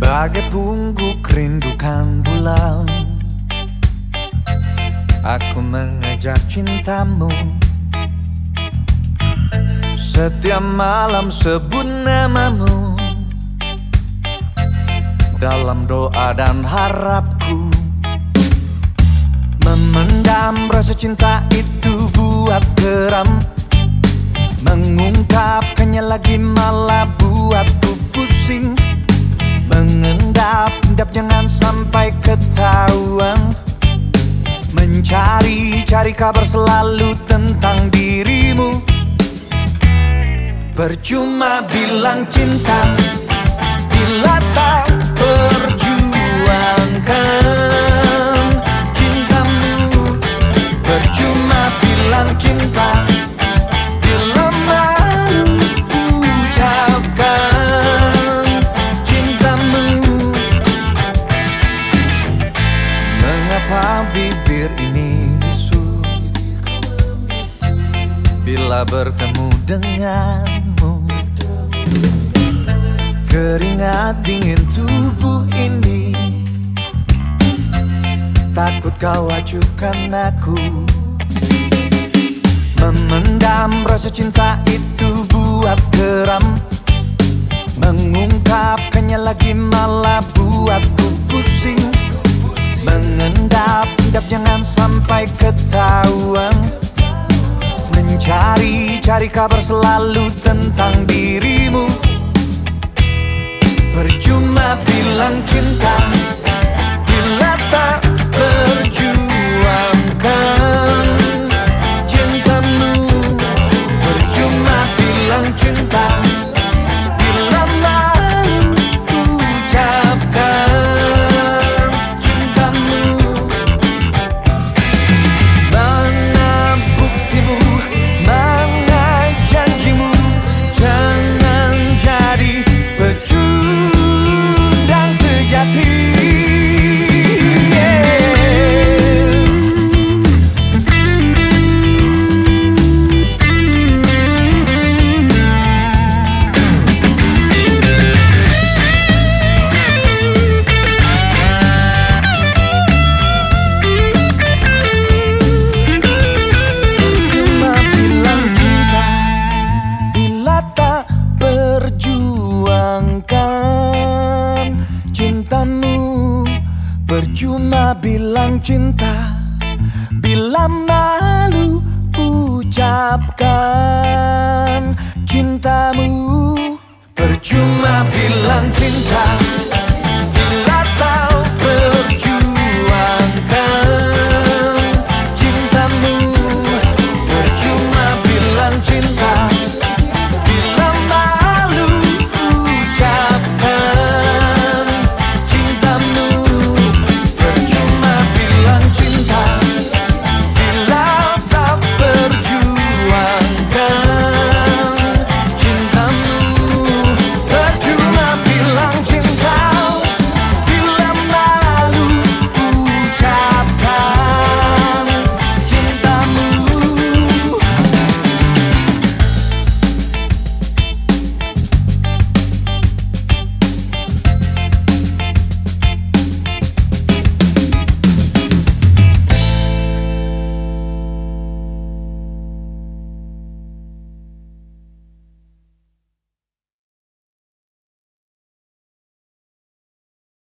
Bagai pungguk rindukan bulan Aku mengejar cintamu. Setiap malam sebut namamu. Dalam doa dan harapku Memendam rasa cinta itu buat geram. Mengungkapkannya lagi malah buatku pusing. Mengendap-endap jangan sampai ketahuan. Mencari-cari kabar selalu tentang dirimu. Percuma bilang cinta Cinta bibir ini bisu Bila bertemu denganmu Keringat dingin tubuh ini. Takut kau acuhkan aku Memendam rasa cinta itu buat geram. Mengungkapkannya lagi malah buatku pusing. Mengendap-endap jangan sampai ketahuan. Mencari-cari kabar selalu tentang dirimu. Percuma bilang cinta bilang cinta Bila malu ucapkan cintamu. Percuma bilang cinta